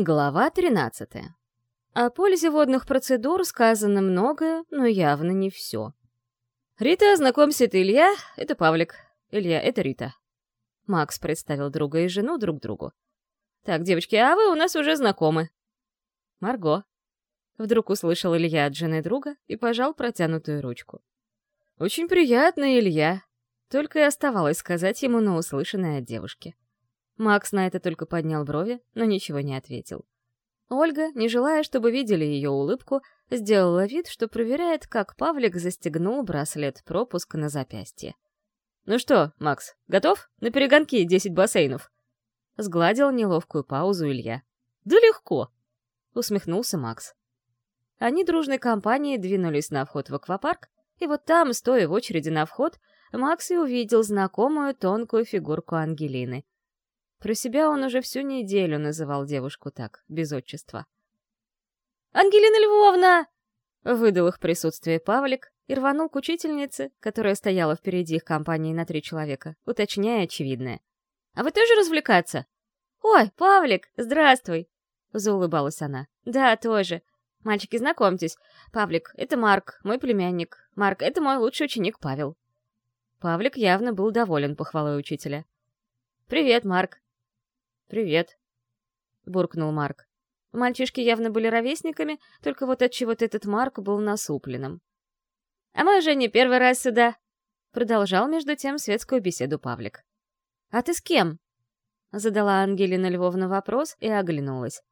Глава 13. О пользе водных процедур сказано многое, но явно не все. «Рита, знакомься, это Илья, это Павлик. Илья, это Рита». Макс представил друга и жену друг другу. «Так, девочки, а вы у нас уже знакомы». «Марго». Вдруг услышал Илья от жены друга и пожал протянутую ручку. «Очень приятно, Илья». Только и оставалось сказать ему на услышанное от девушки. Макс на это только поднял брови, но ничего не ответил. Ольга, не желая, чтобы видели ее улыбку, сделала вид, что проверяет, как Павлик застегнул браслет пропуск на запястье. «Ну что, Макс, готов? На перегонки десять бассейнов!» Сгладил неловкую паузу Илья. «Да легко!» — усмехнулся Макс. Они дружной компанией двинулись на вход в аквапарк, и вот там, стоя в очереди на вход, Макс и увидел знакомую тонкую фигурку Ангелины — про себя он уже всю неделю называл девушку так, без отчества. «Ангелина Львовна!» — выдал их присутствие Павлик и рванул к учительнице, которая стояла впереди их компании на три человека, уточняя очевидное. «А вы тоже развлекаться?» «Ой, Павлик, здравствуй!» — заулыбалась она. «Да, тоже. Мальчики, знакомьтесь. Павлик — это Марк, мой племянник. Марк — это мой лучший ученик Павел». Павлик явно был доволен похвалой учителя. «Привет, Марк. «Привет», — буркнул Марк. Мальчишки явно были ровесниками, только вот отчего-то этот Марк был насупленным. «А мы уже не первый раз сюда», — продолжал между тем светскую беседу Павлик. «А ты с кем?» — задала Ангелина Львовна вопрос и оглянулась.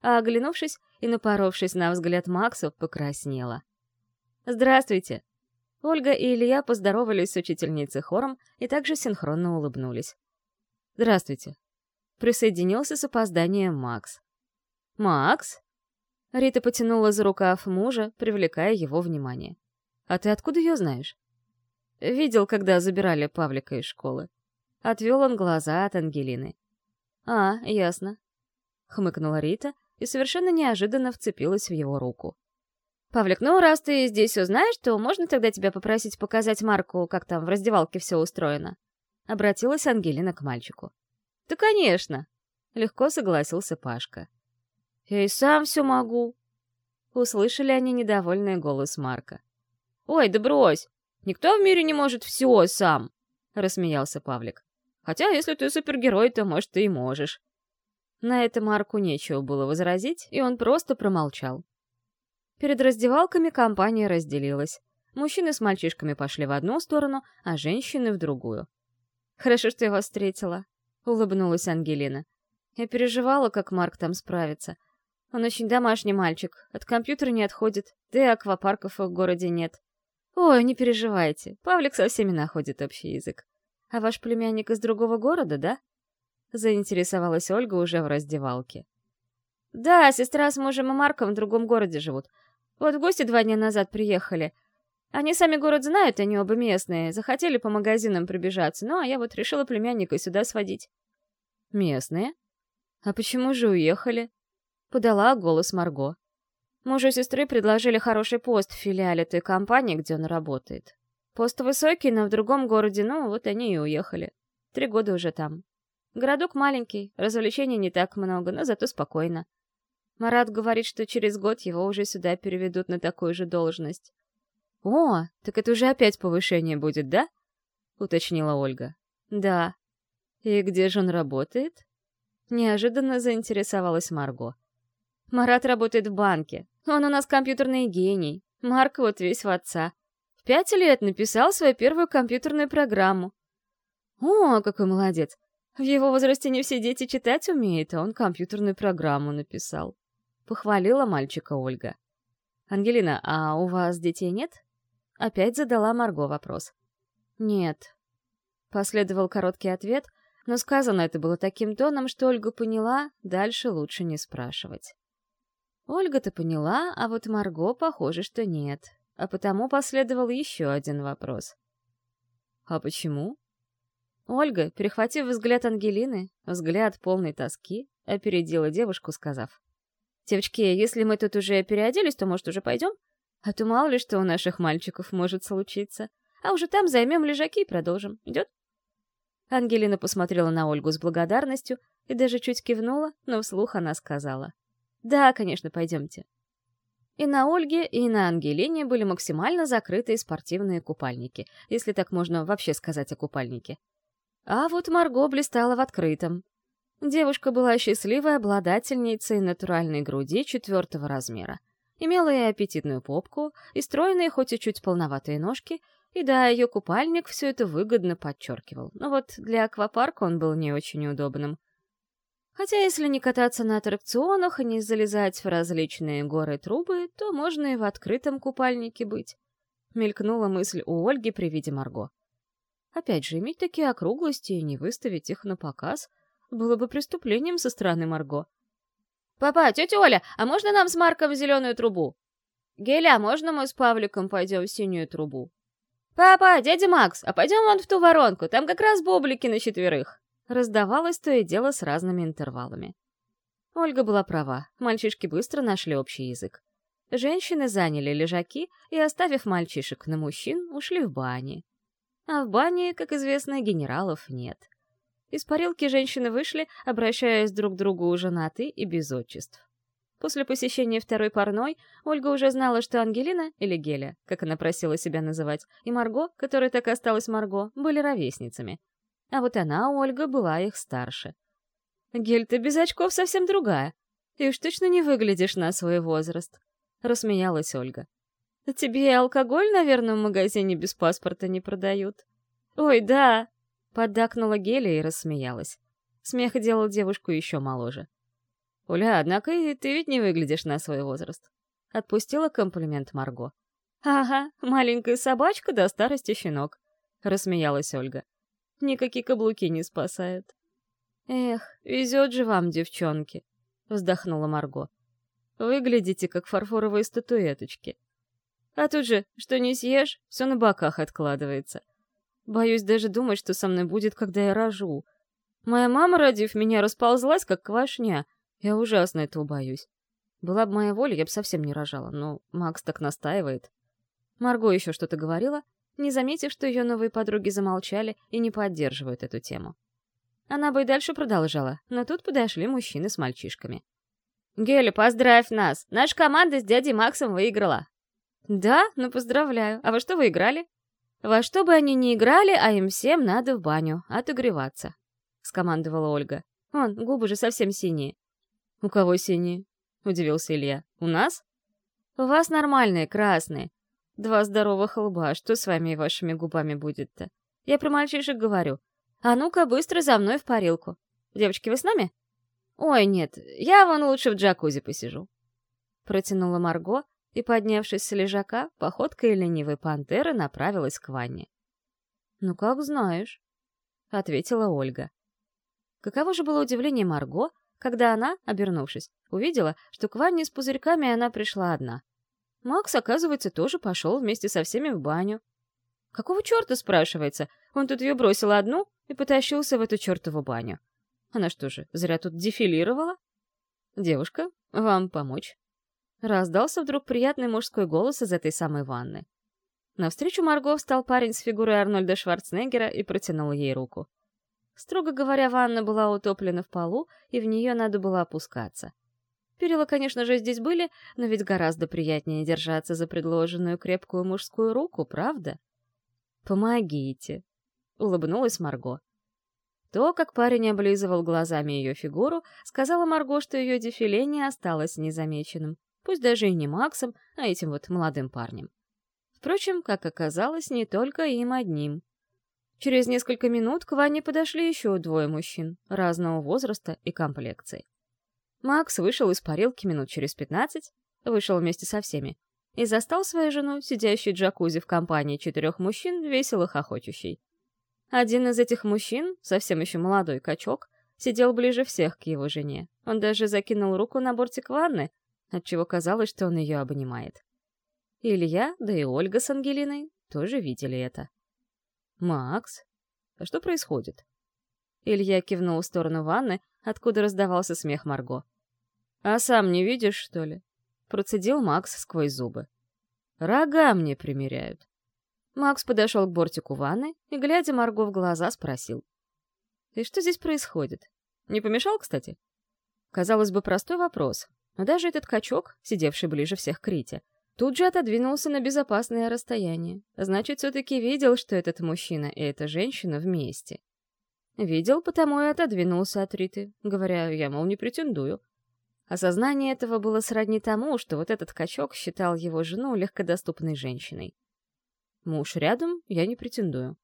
А оглянувшись и напоровшись на взгляд Макса, покраснела. «Здравствуйте!» Ольга и Илья поздоровались с учительницей хором и также синхронно улыбнулись. «Здравствуйте!» Присоединился с опозданием Макс. «Макс?» Рита потянула за рукав мужа, привлекая его внимание. «А ты откуда ее знаешь?» «Видел, когда забирали Павлика из школы». Отвел он глаза от Ангелины. «А, ясно», — хмыкнула Рита и совершенно неожиданно вцепилась в его руку. «Павлик, ну раз ты здесь все знаешь, то можно тогда тебя попросить показать Марку, как там в раздевалке все устроено?» Обратилась Ангелина к мальчику. «Да, конечно!» — легко согласился Пашка. «Я и сам все могу!» Услышали они недовольный голос Марка. «Ой, да брось! Никто в мире не может все сам!» — рассмеялся Павлик. «Хотя, если ты супергерой, то, может, ты и можешь». На это Марку нечего было возразить, и он просто промолчал. Перед раздевалками компания разделилась. Мужчины с мальчишками пошли в одну сторону, а женщины — в другую. «Хорошо, что я вас встретила», — улыбнулась Ангелина. Я переживала, как Марк там справится. Он очень домашний мальчик, от компьютера не отходит, да и аквапарков в городе нет. Ой, не переживайте, Павлик со всеми находит общий язык. А ваш племянник из другого города, да? Заинтересовалась Ольга уже в раздевалке. Да, сестра с мужем и Марком в другом городе живут. Вот в гости два дня назад приехали. Они сами город знают, они оба местные, захотели по магазинам пробежаться, ну а я вот решила племянника сюда сводить. Местные? А почему же уехали? Подала голос Марго. Мужу сестры предложили хороший пост в филиале той компании, где он работает. Пост высокий, но в другом городе, ну вот они и уехали. Три года уже там. Городок маленький, развлечений не так много, но зато спокойно. Марат говорит, что через год его уже сюда переведут на такую же должность. «О, так это уже опять повышение будет, да?» — уточнила Ольга. «Да». «И где же он работает?» Неожиданно заинтересовалась Марго. «Марат работает в банке. Он у нас компьютерный гений. Марк вот весь в отца. В пять лет написал свою первую компьютерную программу. О, какой молодец! В его возрасте не все дети читать умеют, а он компьютерную программу написал. Похвалила мальчика Ольга. «Ангелина, а у вас детей нет?» Опять задала Марго вопрос. «Нет». Последовал короткий ответ, но сказано это было таким тоном, что Ольга поняла, дальше лучше не спрашивать. Ольга-то поняла, а вот Марго, похоже, что нет. А потому последовал еще один вопрос. «А почему?» Ольга, перехватив взгляд Ангелины, взгляд полной тоски, опередила девушку, сказав. «Девочки, если мы тут уже переоделись, то, может, уже пойдем? А то мало ли что у наших мальчиков может случиться. А уже там займем лежаки и продолжим. Идет?» Ангелина посмотрела на Ольгу с благодарностью, и даже чуть кивнула, но вслух она сказала. «Да, конечно, пойдемте». И на Ольге, и на Ангелине были максимально закрытые спортивные купальники, если так можно вообще сказать о купальнике. А вот Марго блистала в открытом. Девушка была счастливой обладательницей натуральной груди четвертого размера. Имела и аппетитную попку, и стройные, хоть и чуть полноватые ножки, и да, ее купальник все это выгодно подчеркивал. Но вот для аквапарка он был не очень удобным. Хотя если не кататься на аттракционах и не залезать в различные горы-трубы, то можно и в открытом купальнике быть. Мелькнула мысль у Ольги при виде Марго. Опять же, иметь такие округлости и не выставить их на показ было бы преступлением со стороны Марго. «Папа, тетя Оля, а можно нам с Марком зеленую трубу?» «Геля, а можно мы с Павликом пойдем в синюю трубу?» «Папа, дядя Макс, а пойдем вон в ту воронку, там как раз бублики на четверых!» Раздавалось то и дело с разными интервалами. Ольга была права, мальчишки быстро нашли общий язык. Женщины заняли лежаки и, оставив мальчишек на мужчин, ушли в бани. А в бане, как известно, генералов нет. Из парилки женщины вышли, обращаясь друг к другу женаты и без отчеств. После посещения второй парной Ольга уже знала, что Ангелина, или Геля, как она просила себя называть, и Марго, которая так и осталась Марго, были ровесницами. А вот она, Ольга, была их старше. «Гель, ты без очков совсем другая. Ты уж точно не выглядишь на свой возраст», — рассмеялась Ольга. «Тебе и алкоголь, наверное, в магазине без паспорта не продают?» «Ой, да!» — поддакнула Геля и рассмеялась. Смех делал девушку еще моложе. «Уля, однако и ты ведь не выглядишь на свой возраст», — отпустила комплимент Марго. «Ага, маленькая собачка до старости щенок», — рассмеялась Ольга. «Никакие каблуки не спасают». «Эх, везет же вам, девчонки», — вздохнула Марго. «Выглядите, как фарфоровые статуэточки. А тут же, что не съешь, все на боках откладывается. Боюсь даже думать, что со мной будет, когда я рожу. Моя мама, родив меня, расползлась, как квашня, я ужасно этого боюсь. Была бы моя воля, я бы совсем не рожала, но Макс так настаивает. Марго еще что-то говорила, не заметив, что ее новые подруги замолчали и не поддерживают эту тему. Она бы и дальше продолжала, но тут подошли мужчины с мальчишками. «Геля, поздравь нас! Наша команда с дядей Максом выиграла!» «Да? Ну, поздравляю. А во что вы играли?» «Во что бы они ни играли, а им всем надо в баню, отогреваться», — скомандовала Ольга. «Вон, губы же совсем синие». «У кого синие?» — удивился Илья. «У нас?» «У вас нормальные, красные. Два здоровых лба, что с вами и вашими губами будет-то? Я про мальчишек говорю. А ну-ка, быстро за мной в парилку. Девочки, вы с нами?» «Ой, нет, я вон лучше в джакузи посижу». Протянула Марго и, поднявшись с лежака, походкой ленивой пантеры направилась к ванне. «Ну, как знаешь», — ответила Ольга. Каково же было удивление Марго, когда она, обернувшись, увидела, что к ванне с пузырьками она пришла одна. Макс, оказывается, тоже пошел вместе со всеми в баню. Какого черта, спрашивается? Он тут ее бросил одну и потащился в эту чертову баню. Она что же, зря тут дефилировала? Девушка, вам помочь? Раздался вдруг приятный мужской голос из этой самой ванны. Навстречу Марго встал парень с фигурой Арнольда Шварценеггера и протянул ей руку. Строго говоря, ванна была утоплена в полу, и в нее надо было опускаться. Перила, конечно же, здесь были, но ведь гораздо приятнее держаться за предложенную крепкую мужскую руку, правда? «Помогите», — улыбнулась Марго. То, как парень облизывал глазами ее фигуру, сказала Марго, что ее дефиле не осталось незамеченным, пусть даже и не Максом, а этим вот молодым парнем. Впрочем, как оказалось, не только им одним. Через несколько минут к Ване подошли еще двое мужчин, разного возраста и комплекции. Макс вышел из парилки минут через пятнадцать, вышел вместе со всеми, и застал свою жену, сидящей в джакузи в компании четырех мужчин, весело хохочущей. Один из этих мужчин, совсем еще молодой качок, сидел ближе всех к его жене. Он даже закинул руку на бортик ванны, отчего казалось, что он ее обнимает. Илья, да и Ольга с Ангелиной тоже видели это. «Макс, а что происходит?» Илья кивнул в сторону ванны, откуда раздавался смех Марго. «А сам не видишь, что ли?» Процедил Макс сквозь зубы. «Рога мне примеряют». Макс подошел к бортику ванны и, глядя Марго в глаза, спросил. «И что здесь происходит? Не помешал, кстати? Казалось бы, простой вопрос, но даже этот качок, сидевший ближе всех к Рите, тут же отодвинулся на безопасное расстояние. Значит, все-таки видел, что этот мужчина и эта женщина вместе. Видел, потому и отодвинулся от Риты, говоря, я, мол, не претендую. Осознание этого было сродни тому, что вот этот качок считал его жену легкодоступной женщиной. Муж рядом, я не претендую.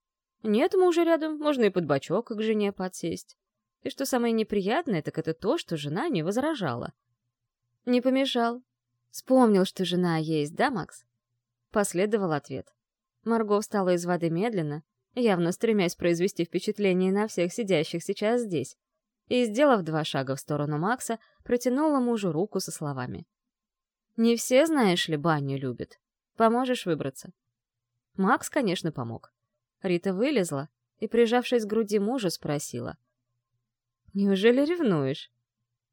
Нет мужа рядом, можно и под бочок к жене подсесть. И что самое неприятное, так это то, что жена не возражала. Не помешал. Вспомнил, что жена есть, да, Макс? Последовал ответ. Марго встала из воды медленно, явно стремясь произвести впечатление на всех сидящих сейчас здесь, и, сделав два шага в сторону Макса, протянула мужу руку со словами. «Не все, знаешь ли, баню любят. Поможешь выбраться?» Макс, конечно, помог. Рита вылезла и, прижавшись к груди мужа, спросила. «Неужели ревнуешь?»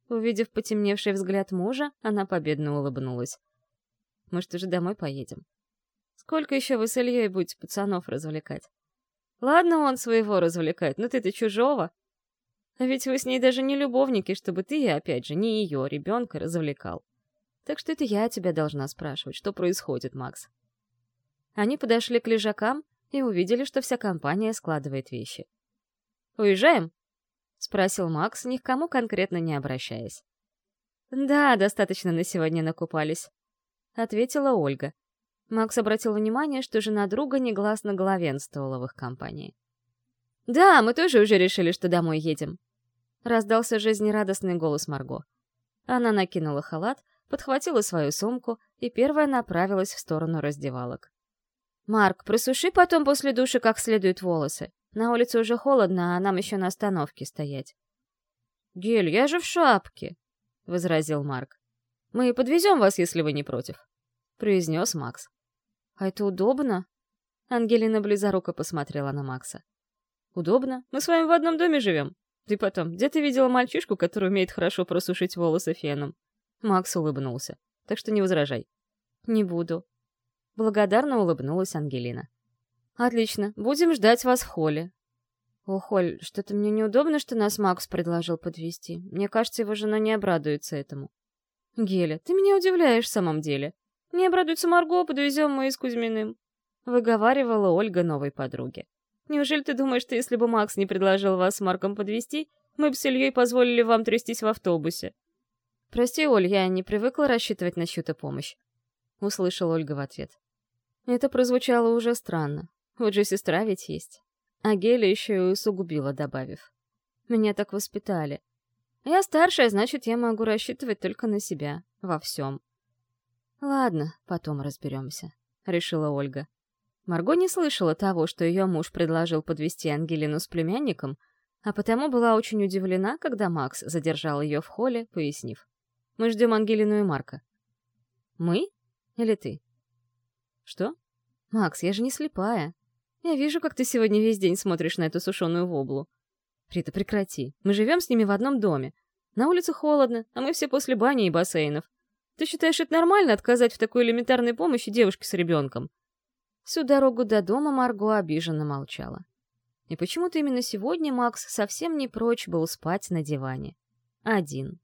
Увидев потемневший взгляд мужа, она победно улыбнулась. «Может, уже домой поедем? Сколько еще вы с Ильей будете пацанов развлекать? Ладно, он своего развлекает, но ты-то чужого. А ведь вы с ней даже не любовники, чтобы ты, опять же, не ее, ребенка, развлекал. Так что это я тебя должна спрашивать, что происходит, Макс. Они подошли к лежакам и увидели, что вся компания складывает вещи. «Уезжаем?» — спросил Макс, ни к кому конкретно не обращаясь. «Да, достаточно на сегодня накупались», — ответила Ольга. Макс обратил внимание, что жена друга негласно главенствовала в их компании. «Да, мы тоже уже решили, что домой едем», — раздался жизнерадостный голос Марго. Она накинула халат, подхватила свою сумку и первая направилась в сторону раздевалок. «Марк, просуши потом после души как следует волосы. На улице уже холодно, а нам еще на остановке стоять». «Гель, я же в шапке», — возразил Марк. «Мы подвезем вас, если вы не против», — произнес Макс. «А это удобно?» Ангелина близоруко посмотрела на Макса. «Удобно? Мы с вами в одном доме живем. Ты потом, где ты видела мальчишку, который умеет хорошо просушить волосы феном?» Макс улыбнулся. «Так что не возражай». «Не буду», Благодарно улыбнулась Ангелина. «Отлично, будем ждать вас в холле». «О, Холь, что-то мне неудобно, что нас Макс предложил подвести. Мне кажется, его жена не обрадуется этому». «Геля, ты меня удивляешь в самом деле. Не обрадуется Марго, подвезем мы с Кузьминым», — выговаривала Ольга новой подруге. «Неужели ты думаешь, что если бы Макс не предложил вас с Марком подвести, мы бы с Ильей позволили вам трястись в автобусе?» «Прости, Оль, я не привыкла рассчитывать на чью-то помощь», — услышала Ольга в ответ. Это прозвучало уже странно. Вот же сестра ведь есть. А Геля еще и усугубила, добавив. Меня так воспитали. Я старшая, значит, я могу рассчитывать только на себя. Во всем. Ладно, потом разберемся, — решила Ольга. Марго не слышала того, что ее муж предложил подвести Ангелину с племянником, а потому была очень удивлена, когда Макс задержал ее в холле, пояснив. «Мы ждем Ангелину и Марка». «Мы? Или ты?» «Что? Макс, я же не слепая. Я вижу, как ты сегодня весь день смотришь на эту сушеную воблу. Рита, прекрати. Мы живем с ними в одном доме. На улице холодно, а мы все после бани и бассейнов. Ты считаешь это нормально отказать в такой элементарной помощи девушке с ребенком?» Всю дорогу до дома Марго обиженно молчала. И почему-то именно сегодня Макс совсем не прочь был спать на диване. Один.